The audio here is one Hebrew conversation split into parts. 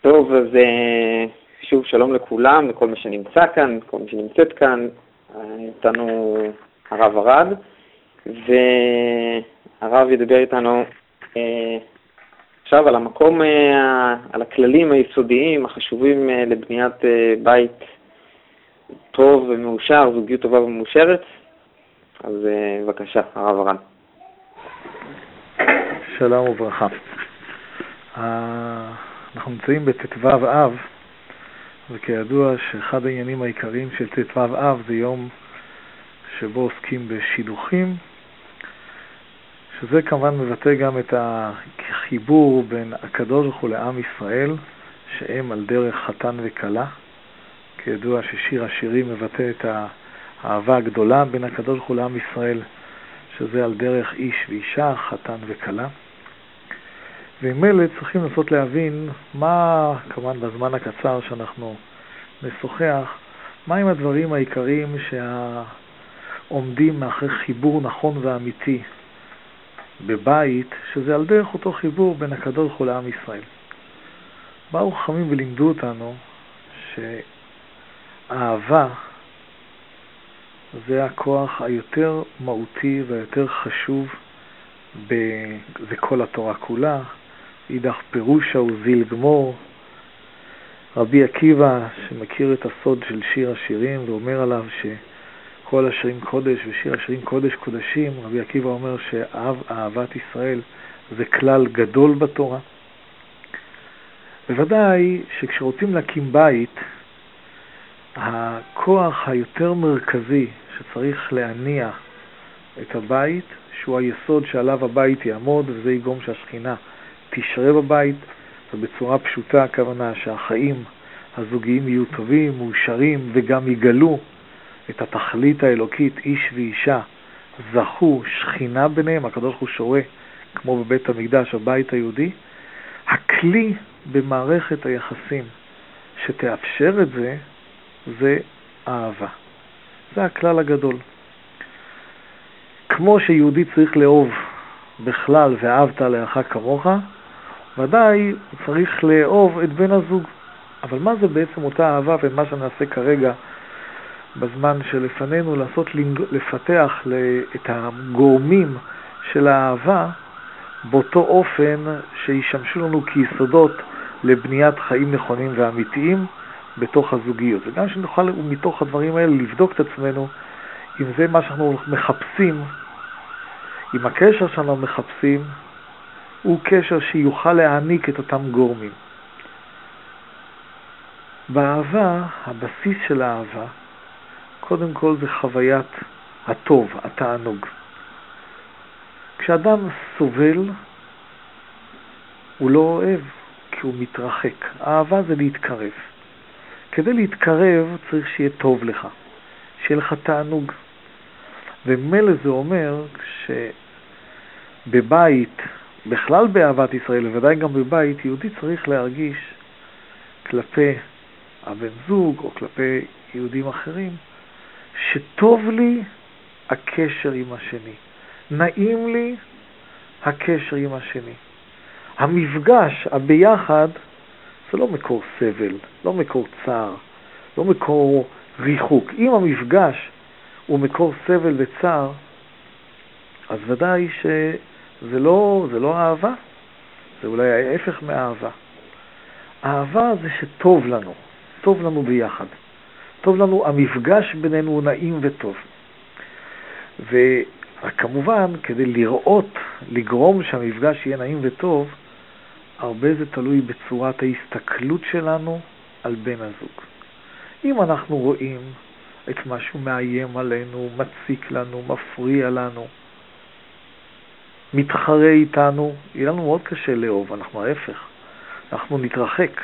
טוב, אז אה, שוב שלום לכולם, לכל מי שנמצא כאן, כל מי שנמצאת כאן. איתנו הרב ארד, והרב ידבר איתנו אה, עכשיו על המקום, אה, על הכללים היסודיים החשובים לבניית בית טוב ומאושר, זוגיות טובה ומאושרת. אז בבקשה, הרב ארד. שלום וברכה. אנחנו נמצאים בט"ו אב, וכידוע שאחד העניינים העיקריים של ט"ו אב זה יום שבו עוסקים בשילוחים, שזה כמובן מבטא גם את החיבור בין הקדוש ברוך הוא לעם ישראל, שהם על דרך חתן וכלה. כידוע ששיר השירים מבטא את האהבה הגדולה בין הקדוש ברוך הוא לעם ישראל, שזה על דרך איש ואישה, חתן וכלה. ועם אלה צריכים לנסות להבין מה, כמובן בזמן הקצר שאנחנו נשוחח, מהם הדברים העיקריים שעומדים מאחורי חיבור נכון ואמיתי בבית, שזה על דרך אותו חיבור בין הקדוש ברוך הוא לעם ישראל. באו חכמים ולימדו אותנו שאהבה זה הכוח היותר מהותי והיותר חשוב, ב... זה כל התורה כולה, אידך פירושה הוא זיל גמור. רבי עקיבא, שמכיר את הסוד של שיר השירים ואומר עליו שכל השירים קודש ושיר השירים קודש קודשים, רבי עקיבא אומר שאהבת ישראל זה כלל גדול בתורה. בוודאי שכשרוצים להקים בית, הכוח היותר מרכזי שצריך להניע את הבית, שהוא היסוד שעליו הבית יעמוד, וזה יגרום שהשכינה תשרה בבית, ובצורה פשוטה הכוונה שהחיים הזוגיים יהיו טובים, מאושרים, וגם יגלו את התכלית האלוקית, איש ואישה, זכו שכינה ביניהם, הקדוש ברוך הוא שורה, כמו בבית המקדש, הבית היהודי, הכלי במערכת היחסים שתאפשר את זה, זה אהבה. זה הכלל הגדול. כמו שיהודי צריך לאהוב בכלל ואהבת לאחר כמוך, ודאי צריך לאהוב את בן הזוג. אבל מה זה בעצם אותה אהבה ומה שנעשה כרגע בזמן שלפנינו, לעשות, לפתח את הגורמים של האהבה באותו אופן שישמשו לנו כיסודות לבניית חיים נכונים ואמיתיים בתוך הזוגיות. וגם שנוכל מתוך הדברים האלה לבדוק את עצמנו אם זה מה שאנחנו מחפשים, אם הקשר שאנחנו מחפשים הוא קשר שיוכל להעניק את אותם גורמים. באהבה, הבסיס של האהבה, קודם כל זה חוויית הטוב, התענוג. כשאדם סובל, הוא לא אוהב, כי הוא מתרחק. אהבה זה להתקרב. כדי להתקרב צריך שיהיה טוב לך, שיהיה לך תענוג. ומילא זה אומר שבבית בכלל באהבת ישראל, בוודאי גם בבית, יהודי צריך להרגיש כלפי הבן זוג או כלפי יהודים אחרים, שטוב לי הקשר עם השני, נעים לי הקשר עם השני. המפגש, הביחד, זה לא מקור סבל, לא מקור צער, לא מקור ריחוק. אם המפגש הוא מקור סבל וצער, אז ודאי ש... זה לא, זה לא אהבה, זה אולי ההפך מאהבה. אהבה זה שטוב לנו, טוב לנו ביחד. טוב לנו, המפגש בינינו הוא נעים וטוב. וכמובן, כדי לראות, לגרום שהמפגש יהיה נעים וטוב, הרבה זה תלוי בצורת ההסתכלות שלנו על בן הזוג. אם אנחנו רואים את מה שהוא מאיים עלינו, מציק לנו, מפריע לנו, מתחרה איתנו, יהיה לנו מאוד קשה לאהוב, אנחנו ההפך, אנחנו נתרחק,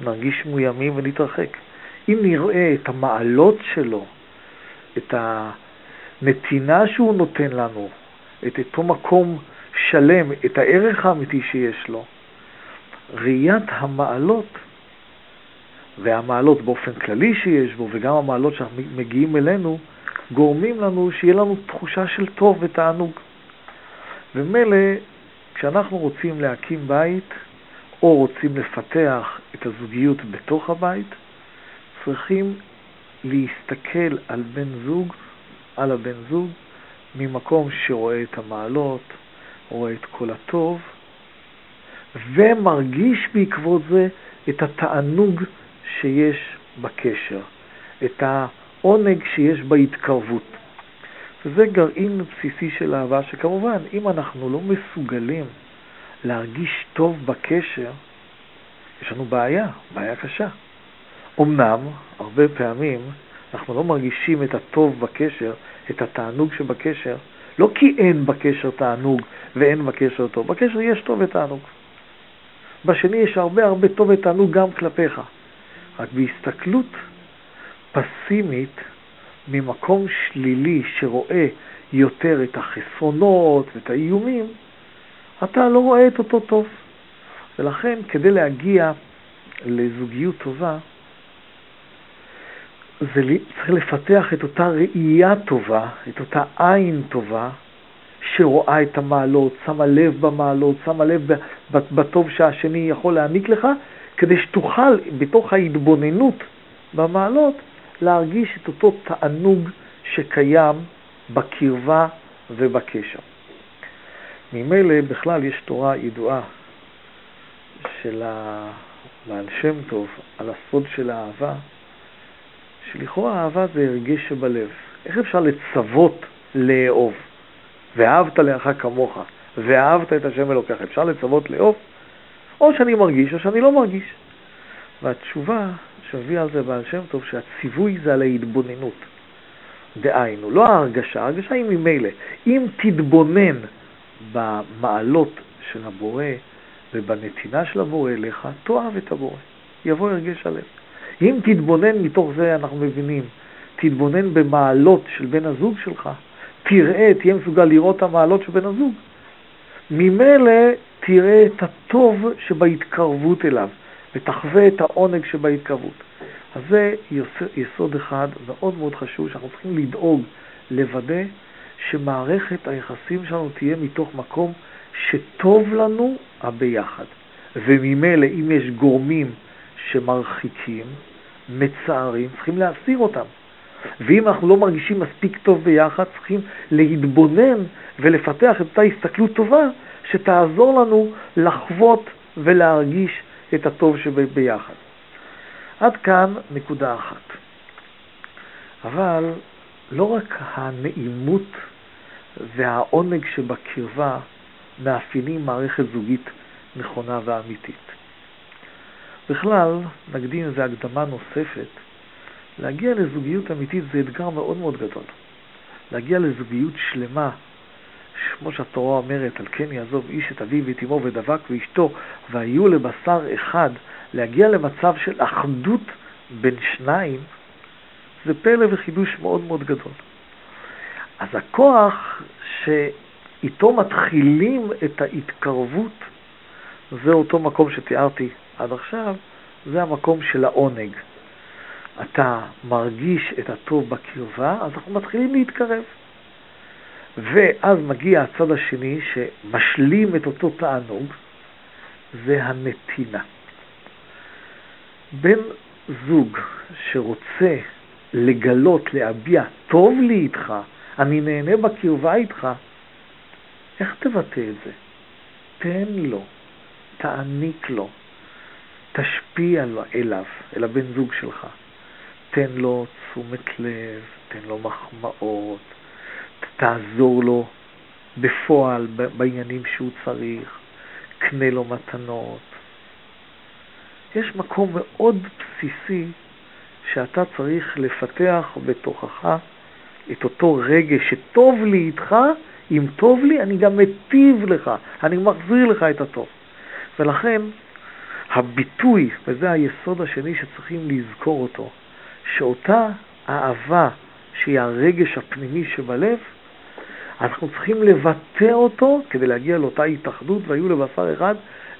נרגיש מאוימים ונתרחק. אם נראה את המעלות שלו, את הנתינה שהוא נותן לנו, את אותו מקום שלם, את הערך האמיתי שיש לו, ראיית המעלות, והמעלות באופן כללי שיש בו, וגם המעלות שמגיעים אלינו, גורמים לנו שיהיה לנו תחושה של טוב ותענוג. ומילא, כשאנחנו רוצים להקים בית, או רוצים לפתח את הזוגיות בתוך הבית, צריכים להסתכל על בן זוג, על הבן זוג, ממקום שרואה את המעלות, רואה את כל הטוב, ומרגיש בעקבות זה את התענוג שיש בקשר, את העונג שיש בהתקרבות. וזה גרעין בסיסי של אהבה, שכמובן, אם אנחנו לא מסוגלים להרגיש טוב בקשר, יש לנו בעיה, בעיה קשה. אמנם, הרבה פעמים אנחנו לא מרגישים את הטוב בקשר, את התענוג שבקשר, לא כי אין בקשר תענוג ואין בקשר טוב, בקשר יש טוב ותענוג. בשני יש הרבה הרבה טוב ותענוג גם כלפיך. רק בהסתכלות פסימית, ממקום שלילי שרואה יותר את החסרונות ואת האיומים, אתה לא רואה את אותו טוב. ולכן, כדי להגיע לזוגיות טובה, זה צריך לפתח את אותה ראייה טובה, את אותה עין טובה, שרואה את המעלות, שמה לב במעלות, שמה לב בטוב שהשני יכול להעניק לך, כדי שתוכל בתוך ההתבוננות במעלות להרגיש את אותו תענוג שקיים בקרבה ובקשר. ממילא בכלל יש תורה ידועה של הבעל שם טוב על הסוד של האהבה, שלכאורה אהבה זה הרגש שבלב. איך אפשר לצוות לאהוב? ואהבת לאחר כמוך, ואהבת את השם אלוקיך. אפשר לצוות לאהוב? או שאני מרגיש או שאני לא מרגיש. והתשובה שמביא על זה בעל שם טוב, שהציווי זה על ההתבוננות. דהיינו, לא ההרגשה, ההרגשה היא ממילא. אם תתבונן במעלות של הבורא ובנתינה של הבורא אליך, תאהב את הבורא. יבוא הרגש הלב. אם תתבונן מתוך זה, אנחנו מבינים, תתבונן במעלות של בן הזוג שלך, תראה, תהיה מסוגל לראות את המעלות של בן הזוג. ממילא תראה את הטוב שבהתקרבות אליו, ותחווה את העונג שבהתקרבות. אז זה יסוד אחד מאוד מאוד חשוב, שאנחנו צריכים לדאוג, לוודא שמערכת היחסים שלנו תהיה מתוך מקום שטוב לנו הביחד. וממילא, אם יש גורמים שמרחיקים, מצערים, צריכים להסיר אותם. ואם אנחנו לא מרגישים מספיק טוב ביחד, צריכים להתבונן ולפתח את אותה הסתכלות טובה שתעזור לנו לחוות ולהרגיש את הטוב שביחד. עד כאן נקודה אחת. אבל לא רק הנעימות והעונג שבקרבה מאפיינים מערכת זוגית נכונה ואמיתית. בכלל, נקדים איזו הקדמה נוספת, להגיע לזוגיות אמיתית זה אתגר מאוד מאוד גדול. להגיע לזוגיות שלמה, כמו שהתורה אומרת, על כן יעזוב איש את אביו ואת אמו ודבק ואשתו, והיו לבשר אחד, להגיע למצב של אחדות בין שניים, זה פלא וחידוש מאוד מאוד גדול. אז הכוח שאיתו מתחילים את ההתקרבות, זה אותו מקום שתיארתי עד עכשיו, זה המקום של העונג. אתה מרגיש את הטוב בקרבה, אז אנחנו מתחילים להתקרב. ואז מגיע הצד השני שמשלים את אותו תענוג, זה הנתינה. בן זוג שרוצה לגלות, להביע, טוב לי איתך, אני נהנה בקרבה איתך, איך תבטא את זה? תן לו, תעניק לו, תשפיע אליו, אל הבן זוג שלך. תן לו תשומת לב, תן לו מחמאות, תעזור לו בפועל בעניינים שהוא צריך, קנה לו מתנות. יש מקום מאוד בסיסי שאתה צריך לפתח בתוכך את אותו רגש שטוב לי איתך, אם טוב לי, אני גם מטיב לך, אני מחזיר לך את הטוב. ולכן הביטוי, וזה היסוד השני שצריכים לזכור אותו, שאותה אהבה שהיא הרגש הפנימי שבלב, אנחנו צריכים לבטא אותו כדי להגיע לאותה התאחדות, והיו לבשר אחד,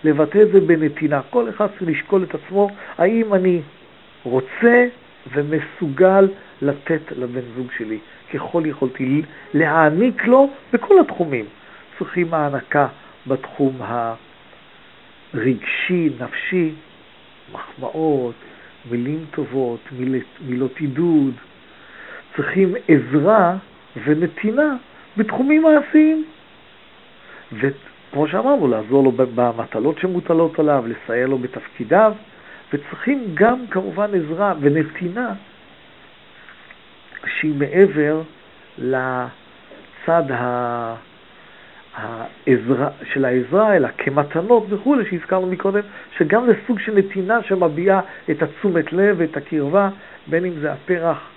לבטא את זה בנתינה. כל אחד צריך לשקול את עצמו, האם אני רוצה ומסוגל לתת לבן זוג שלי ככל יכולתי, להעניק לו בכל התחומים. צריכים הענקה בתחום רגשי, נפשי, מחמאות, מילים טובות, מיל, מילות עידוד. צריכים עזרה ונתינה בתחומים מעשיים. וכמו שאמרנו, לעזור לו במטלות שמוטלות עליו, לסייע לו בתפקידיו, וצריכים גם כמובן עזרה ונתינה שהיא מעבר לצד העזרה, של העזרה, אלא כמתנות וכולי, שהזכרנו מקודם, שגם זה סוג של נתינה שמביעה את התשומת לב ואת הקרבה, בין אם זה הפרח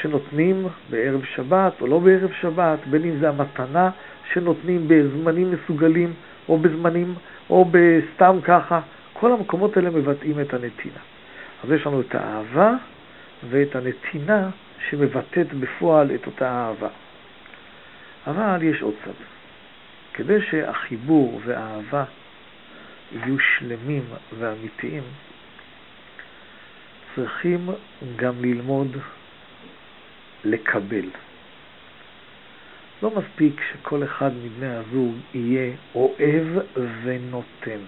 שנותנים בערב שבת או לא בערב שבת, בין אם זה המתנה שנותנים בזמנים מסוגלים או בזמנים, או בסתם ככה, כל המקומות האלה מבטאים את הנתינה. אז יש לנו את האהבה ואת הנתינה שמבטאת בפועל את אותה אהבה. אבל יש עוד צד. כדי שהחיבור והאהבה יהיו שלמים ואמיתיים, צריכים גם ללמוד לקבל. לא מספיק שכל אחד מבני הזוג יהיה אוהב ונותן.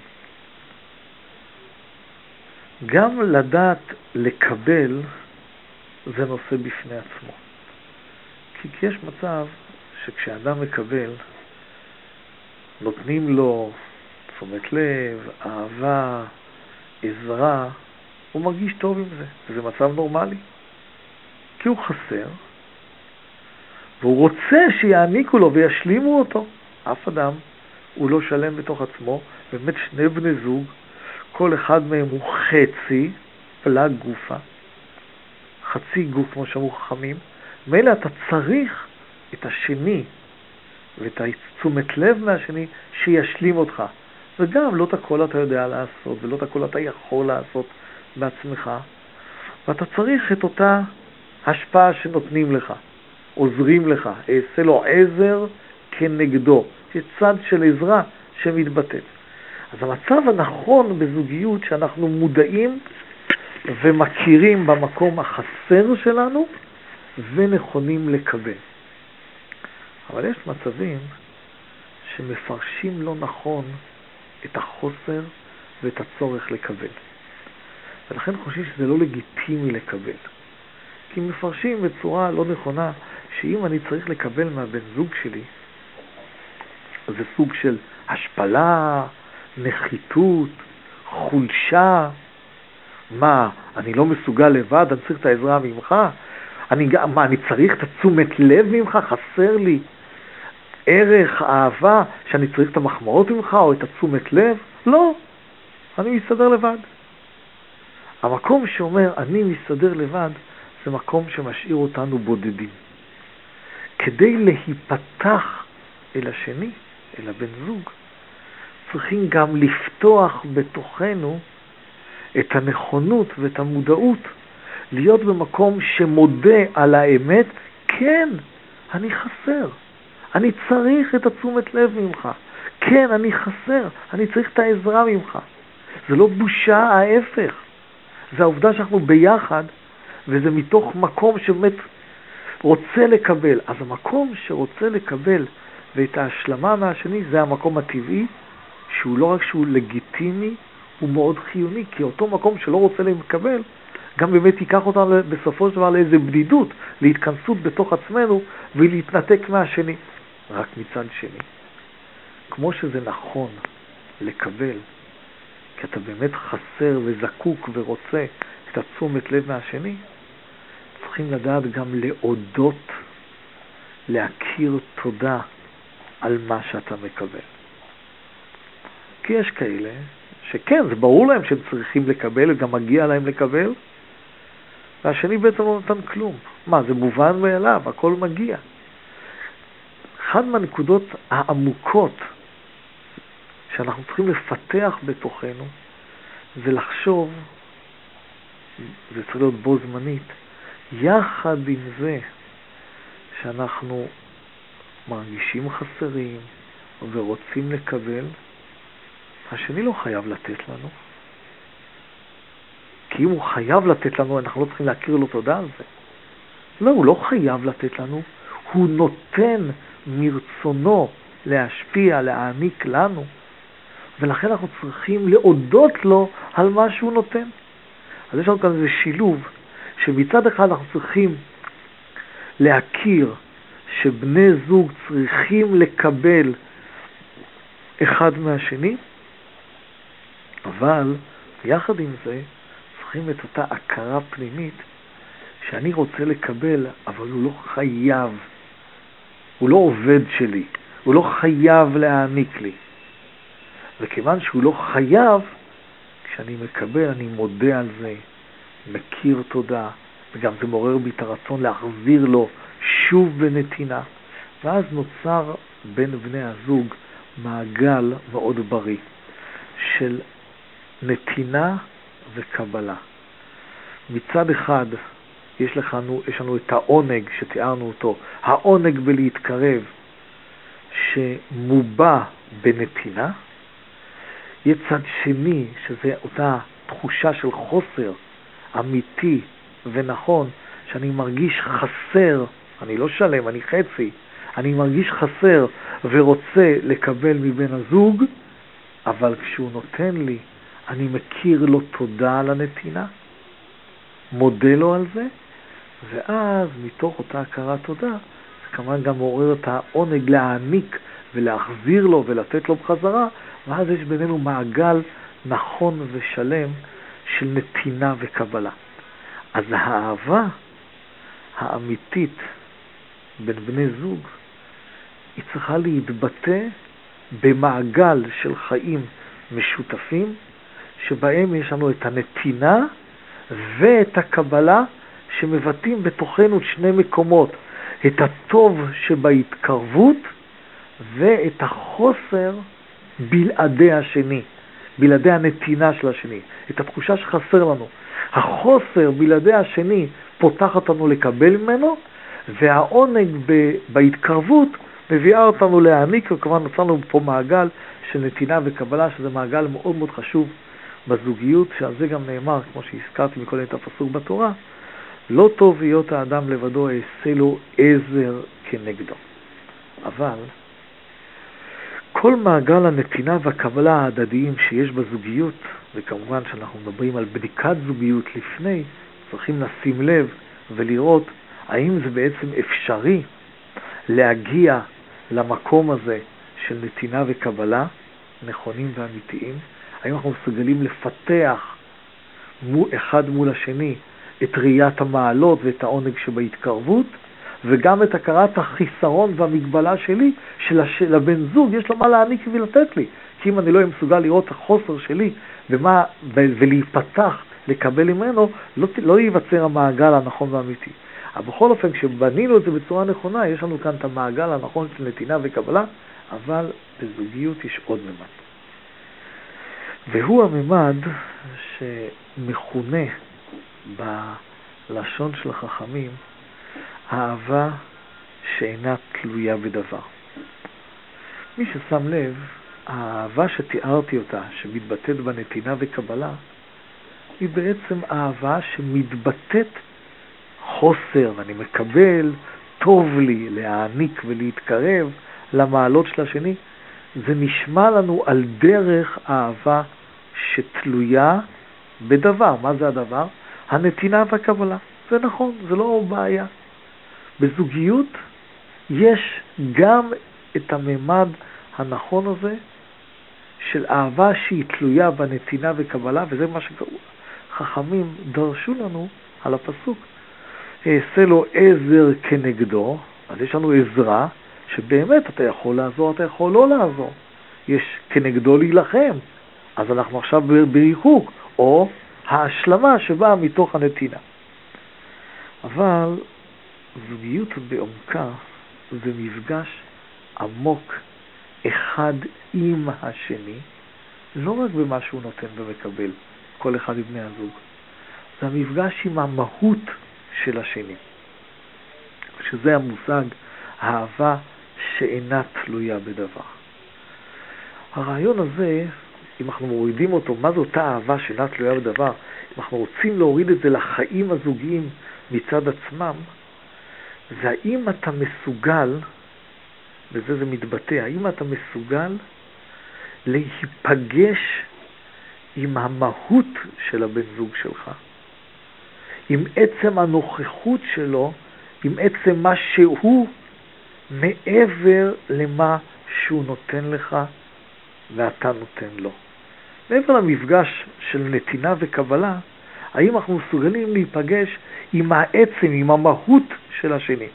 גם לדעת לקבל זה נושא בפני עצמו. כי יש מצב שכשאדם מקבל, נותנים לו תשומת לב, אהבה, עזרה, הוא מרגיש טוב עם זה, וזה מצב נורמלי. כי הוא חסר, והוא רוצה שיעניקו לו וישלימו אותו. אף אדם הוא לא שלם בתוך עצמו, באמת שני בני זוג, כל אחד מהם הוא חצי, פלג גופה, חצי גוף, כמו שאמרו חכמים, מילא אתה צריך את השני ואת התשומת לב מהשני שישלים אותך. וגם לא את הכל אתה יודע לעשות, ולא את הכל אתה יכול לעשות בעצמך, ואתה צריך את אותה השפעה שנותנים לך, עוזרים לך, אעשה לו עזר כנגדו. יש צד של עזרה שמתבטאת. אז המצב הנכון בזוגיות שאנחנו מודעים ומכירים במקום החסר שלנו ונכונים לקבל. אבל יש מצבים שמפרשים לא נכון את החוסר ואת הצורך לקבל. ולכן חושבים שזה לא לגיטימי לקבל. כי מפרשים בצורה לא נכונה שאם אני צריך לקבל מהבן זוג שלי, זה סוג של השפלה, נחיתות, חולשה. מה, אני לא מסוגל לבד, אני צריך את העזרה ממך? אני, מה, אני צריך את התשומת לב ממך? חסר לי ערך, אהבה, שאני צריך את המחמאות ממך או את התשומת לב? לא, אני מסתדר לבד. המקום שאומר אני מסתדר לבד זה מקום שמשאיר אותנו בודדים. כדי להיפתח אל השני, אל הבן זוג, צריכים גם לפתוח בתוכנו את הנכונות ואת המודעות להיות במקום שמודה על האמת, כן, אני חסר, אני צריך את התשומת לב ממך, כן, אני חסר, אני צריך את העזרה ממך. זה לא בושה, ההפך. זה העובדה שאנחנו ביחד, וזה מתוך מקום שבאמת רוצה לקבל. אז המקום שרוצה לקבל ואת ההשלמה מהשני זה המקום הטבעי, שהוא לא רק שהוא לגיטימי, הוא מאוד חיוני, כי אותו מקום שלא רוצה לקבל, גם באמת ייקח אותנו בסופו של דבר לאיזו בדידות, להתכנסות בתוך עצמנו ולהתנתק מהשני. רק מצד שני, כמו שזה נכון לקבל, כי אתה באמת חסר וזקוק ורוצה את התשומת לב מהשני, צריכים לדעת גם להודות, להכיר תודה על מה שאתה מקבל. כי יש כאלה שכן, זה ברור להם שהם צריכים לקבל, וגם מגיע להם לקבל, והשני בעצם לא נתן כלום. מה, זה מובן מאליו, הכל מגיע. אחת מהנקודות העמוקות שאנחנו צריכים לפתח בתוכנו זה לחשוב, זה צריך להיות בו זמנית, יחד עם זה שאנחנו מרגישים חסרים ורוצים לקבל, השני לא חייב לתת לנו. כי אם הוא חייב לתת לנו, אנחנו לא צריכים להכיר לו תודה על זה. לא, הוא לא חייב לתת לנו, הוא נותן מרצונו להשפיע, להעניק לנו. ולכן אנחנו צריכים להודות לו על מה שהוא נותן. אז יש לנו כאן איזה שילוב, שמצד אחד אנחנו צריכים להכיר שבני זוג צריכים לקבל אחד מהשני, אבל יחד עם זה צריכים את אותה הכרה פנימית שאני רוצה לקבל, אבל הוא לא חייב, הוא לא עובד שלי, הוא לא חייב להעניק לי. וכיוון שהוא לא חייב, כשאני מקבל אני מודה על זה, מכיר תודה, וגם זה מעורר בי את הרצון להחזיר לו שוב בנתינה. ואז נוצר בין בני הזוג מעגל מאוד בריא של נתינה וקבלה. מצד אחד יש, לכנו, יש לנו את העונג שתיארנו אותו, העונג בלהתקרב, שמובע בנתינה. יש צד שני, שזה אותה תחושה של חוסר אמיתי ונכון, שאני מרגיש חסר, אני לא שלם, אני חצי, אני מרגיש חסר ורוצה לקבל מבן הזוג, אבל כשהוא נותן לי, אני מכיר לו תודה על הנתינה, מודה לו על זה, ואז מתוך אותה הכרת תודה, זה כמובן גם מעורר את העונג להעניק ולהחזיר לו ולתת לו בחזרה, ואז יש בינינו מעגל נכון ושלם של נתינה וקבלה. אז האהבה האמיתית בין בני זוג, היא צריכה להתבטא במעגל של חיים משותפים, שבהם יש לנו את הנתינה ואת הקבלה שמבטאים בתוכנו שני מקומות, את הטוב שבהתקרבות ואת החוסר בלעדי השני, בלעדי הנתינה של השני, את התחושה שחסר לנו. החוסר בלעדי השני פותח אותנו לקבל ממנו, והעונג בהתקרבות מביאה אותנו להעניק, וכמובן נוצרנו פה מעגל של נתינה וקבלה, שזה מעגל מאוד מאוד חשוב בזוגיות, שעל זה גם נאמר, כמו שהזכרתי מקודם את הפסוק בתורה, לא טוב היות האדם לבדו, אעשה לו עזר כנגדו. אבל כל מעגל הנתינה והקבלה ההדדיים שיש בזוגיות, וכמובן שאנחנו מדברים על בדיקת זוגיות לפני, צריכים לשים לב ולראות האם זה בעצם אפשרי להגיע למקום הזה של נתינה וקבלה, נכונים ואמיתיים, האם אנחנו מסוגלים לפתח אחד מול השני את ראיית המעלות ואת העונג שבהתקרבות, וגם את הכרת החיסרון והמגבלה שלי, שלבן זוג יש לו מה להעניק ולתת לי. כי אם אני לא אהיה מסוגל לראות את החוסר שלי ומה, ולהיפתח, לקבל ממנו, לא, לא ייווצר המעגל הנכון והאמיתי. אבל בכל אופן, כשבנינו את זה בצורה נכונה, יש לנו כאן את המעגל הנכון של נתינה וקבלה, אבל בזוגיות יש עוד ממד. והוא הממד שמכונה בלשון של החכמים אהבה שאינה תלויה בדבר. מי ששם לב, האהבה שתיארתי אותה, שמתבטאת בנתינה וקבלה, היא בעצם אהבה שמתבטאת חוסר, ואני מקבל, טוב לי להעניק ולהתקרב למעלות של השני. זה נשמע לנו על דרך אהבה שתלויה בדבר. מה זה הדבר? הנתינה והקבלה. זה נכון, זה לא בעיה. בזוגיות יש גם את הממד הנכון הזה של אהבה שהיא תלויה בנתינה וקבלה, וזה מה שחכמים דרשו לנו על הפסוק. אעשה לו עזר כנגדו, אז יש לנו עזרה, שבאמת אתה יכול לעזור, אתה יכול לא לעזור. יש כנגדו להילחם, אז אנחנו עכשיו בריחוק, או ההשלמה שבאה מתוך הנתינה. אבל זוגיות בעומקה זה מפגש עמוק אחד עם השני, לא רק במה שהוא נותן ומקבל, כל אחד מבני הזוג. זה המפגש עם המהות של השני, שזה המושג אהבה שאינה תלויה בדבר. הרעיון הזה, אם אנחנו מורידים אותו, מה זו אותה אהבה שאינה תלויה בדבר? אם אנחנו רוצים להוריד את זה לחיים הזוגיים מצד עצמם, זה האם אתה מסוגל, וזה זה מתבטא, האם אתה מסוגל להיפגש עם המהות של הבן זוג שלך, עם עצם הנוכחות שלו, עם עצם מה שהוא, מעבר למה שהוא נותן לך ואתה נותן לו. מעבר למפגש של נתינה וקבלה, האם אנחנו מסוגלים להיפגש עם העצם, עם המהות של השני.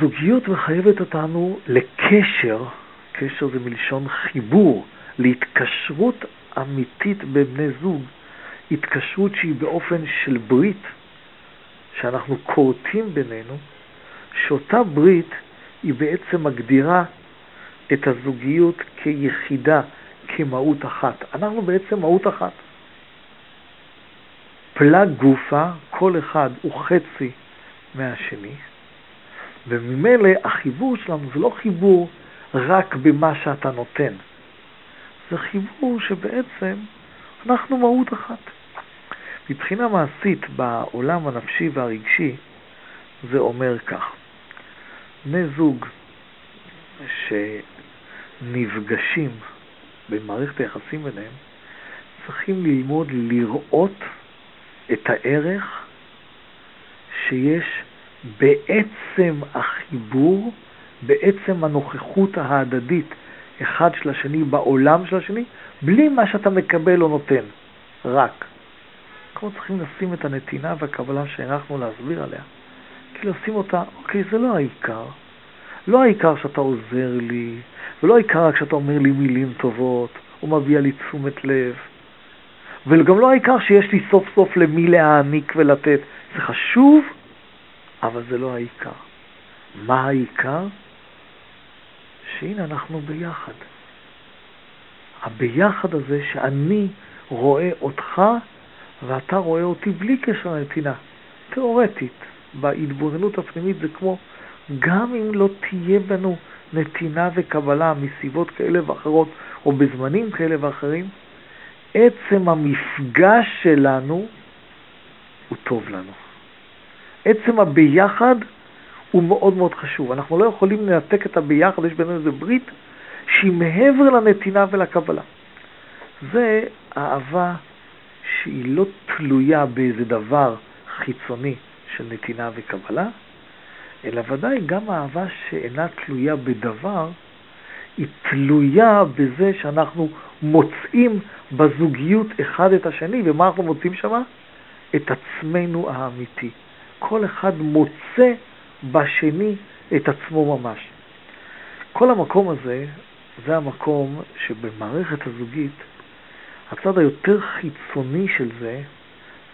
זוגיות מחייבת אותנו לקשר, קשר זה מלשון חיבור, להתקשרות אמיתית בבני זוג, התקשרות שהיא באופן של ברית, שאנחנו כורתים בינינו, שאותה ברית היא בעצם מגדירה את הזוגיות כיחידה, כמהות אחת. אנחנו בעצם מהות אחת. פלג גופה, כל אחד הוא חצי מהשני, וממילא החיבור שלנו זה לא חיבור רק במה שאתה נותן, זה חיבור שבעצם אנחנו מהות אחת. מבחינה מעשית בעולם הנפשי והרגשי זה אומר כך, בני זוג שנפגשים במערכת היחסים ביניהם צריכים ללמוד לראות את הערך שיש בעצם החיבור, בעצם הנוכחות ההדדית אחד של השני בעולם של השני, בלי מה שאתה מקבל או נותן, רק. אנחנו צריכים לשים את הנתינה והקבלה שהנחנו להסביר עליה, כי לשים אותה, אוקיי, זה לא העיקר. לא העיקר שאתה עוזר לי, ולא העיקר רק שאתה אומר לי מילים טובות, או מביע לי תשומת לב. וגם לא העיקר שיש לי סוף סוף למי להעניק ולתת. זה חשוב, אבל זה לא העיקר. מה העיקר? שהנה אנחנו ביחד. הביחד הזה שאני רואה אותך ואתה רואה אותי בלי קשר לנתינה. תיאורטית, בהתבוננות הפנימית זה כמו, גם אם לא תהיה בנו נתינה וקבלה מסיבות כאלה ואחרות, או בזמנים כאלה ואחרים, עצם המפגש שלנו הוא טוב לנו. עצם הביחד הוא מאוד מאוד חשוב. אנחנו לא יכולים לנתק את הביחד, יש בינינו איזה ברית שהיא מעבר לנתינה ולקבלה. זה אהבה שהיא לא תלויה באיזה דבר חיצוני של נתינה וקבלה, אלא ודאי גם אהבה שאינה תלויה בדבר, היא תלויה בזה שאנחנו מוצאים בזוגיות אחד את השני, ומה אנחנו מוצאים שם? את עצמנו האמיתי. כל אחד מוצא בשני את עצמו ממש. כל המקום הזה, זה המקום שבמערכת הזוגית, הצד היותר חיצוני של זה,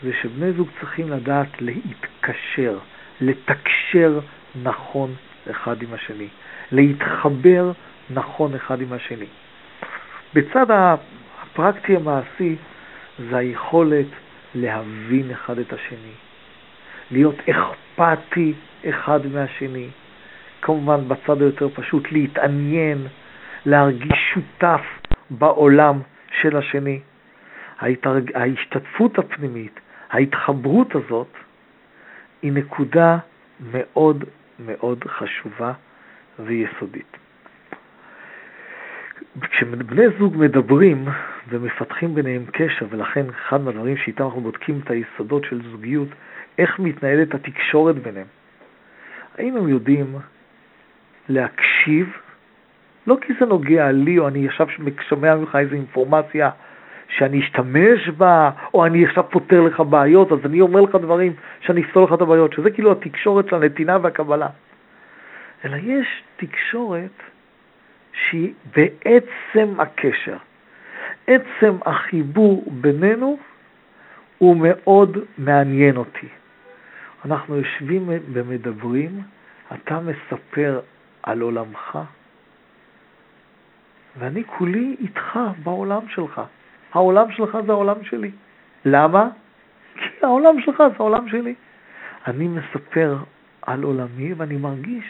זה שבני זוג צריכים לדעת להתקשר, לתקשר נכון אחד עם השני, להתחבר נכון אחד עם השני. בצד הפרקטי המעשי זה היכולת להבין אחד את השני, להיות אכפתי אחד מהשני. כמובן, בצד היותר פשוט, להתעניין, להרגיש שותף בעולם של השני. ההתרג... ההשתתפות הפנימית, ההתחברות הזאת, היא נקודה מאוד מאוד חשובה ויסודית. כשבני זוג מדברים ומפתחים ביניהם קשר, ולכן אחד מהדברים שאיתם אנחנו בודקים את היסודות של זוגיות, איך מתנהלת התקשורת ביניהם. האם הם יודעים להקשיב, לא כי זה נוגע לי, או אני עכשיו שומע ממך איזו אינפורמציה שאני אשתמש בה, או אני עכשיו פותר לך בעיות, אז אני אומר לך דברים שאני אפתור לך את הבעיות, שזה כאילו התקשורת של הנתינה והקבלה. אלא יש תקשורת שהיא בעצם הקשר. עצם החיבור בינינו הוא מאוד מעניין אותי. אנחנו יושבים ומדברים, אתה מספר על עולמך, ואני כולי איתך בעולם שלך. העולם שלך זה העולם שלי. למה? כי העולם שלך זה העולם שלי. אני מספר על עולמי ואני מרגיש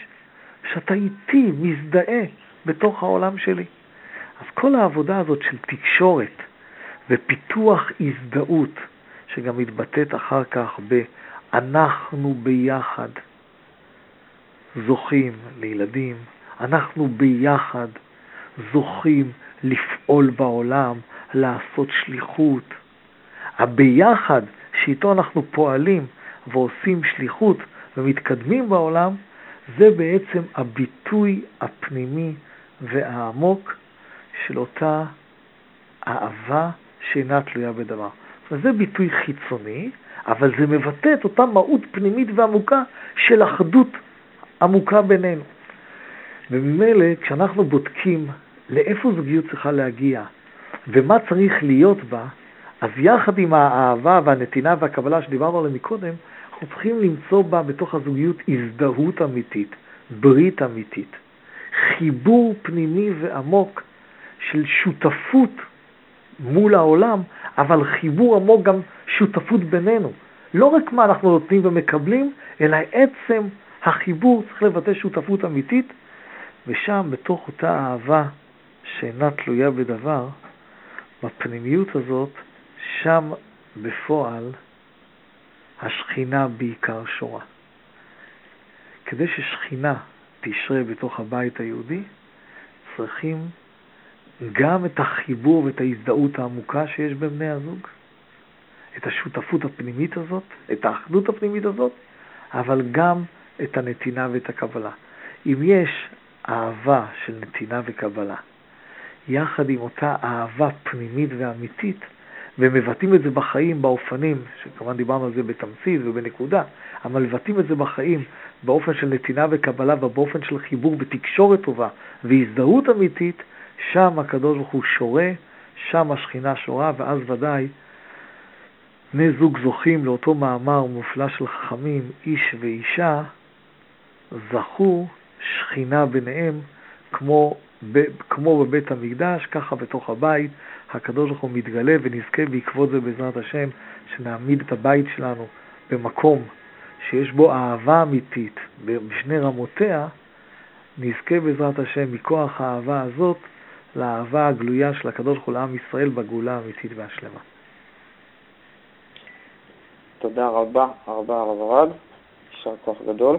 שאתה איתי, מזדהה בתוך העולם שלי. אז כל העבודה הזאת של תקשורת ופיתוח הזדהות, שגם מתבטאת אחר כך ב"אנחנו ביחד", זוכים לילדים, אנחנו ביחד זוכים לפעול בעולם, לעשות שליחות. הביחד שאיתו אנחנו פועלים ועושים שליחות ומתקדמים בעולם, זה בעצם הביטוי הפנימי והעמוק של אותה אהבה שאינה תלויה בדבר. זה ביטוי חיצוני, אבל זה מבטא את אותה מהות פנימית ועמוקה של אחדות עמוקה בינינו. וממילא, כשאנחנו בודקים לאיפה זוגיות צריכה להגיע ומה צריך להיות בה, אז יחד עם האהבה והנתינה והקבלה שדיברנו עליהם מקודם, אנחנו צריכים למצוא בה בתוך הזוגיות הזדהות אמיתית, ברית אמיתית, חיבור פנימי ועמוק של שותפות מול העולם, אבל חיבור עמוק גם שותפות בינינו. לא רק מה אנחנו נותנים ומקבלים, אלא עצם החיבור צריך לבטא שותפות אמיתית, ושם, בתוך אותה אהבה שאינה תלויה בדבר, בפנימיות הזאת, שם בפועל השכינה בעיקר שורה. כדי ששכינה תשרה בתוך הבית היהודי, צריכים גם את החיבור ואת ההזדהות העמוקה שיש בין בני הזוג, את השותפות הפנימית הזאת, את האחדות הפנימית הזאת, אבל גם את הנתינה ואת הקבלה. אם יש אהבה של נתינה וקבלה, יחד עם אותה אהבה פנימית ואמיתית, ומבטאים את זה בחיים באופנים, שכמובן דיברנו על זה בתמצית ובנקודה, אבל מבטאים את זה בחיים באופן של נתינה וקבלה ובאופן של חיבור ותקשורת טובה והזדהות אמיתית, שם הקדוש ברוך הוא שורה, שם השכינה שורה, ואז ודאי בני זוג זוכים לאותו מאמר מופלא של חכמים, איש ואישה, זכו שכינה ביניהם כמו, ב, כמו בבית המקדש, ככה בתוך הבית, הקדוש ברוך הוא מתגלה ונזכה בעקבות זה בעזרת השם, שנעמיד את הבית שלנו במקום שיש בו אהבה אמיתית בשני רמותיה, נזכה בעזרת השם מכוח האהבה הזאת לאהבה הגלויה של הקדוש ברוך הוא לעם ישראל בגאולה האמיתית והשלמה. תודה רבה, רבה הרב ארד, יישר כוח גדול.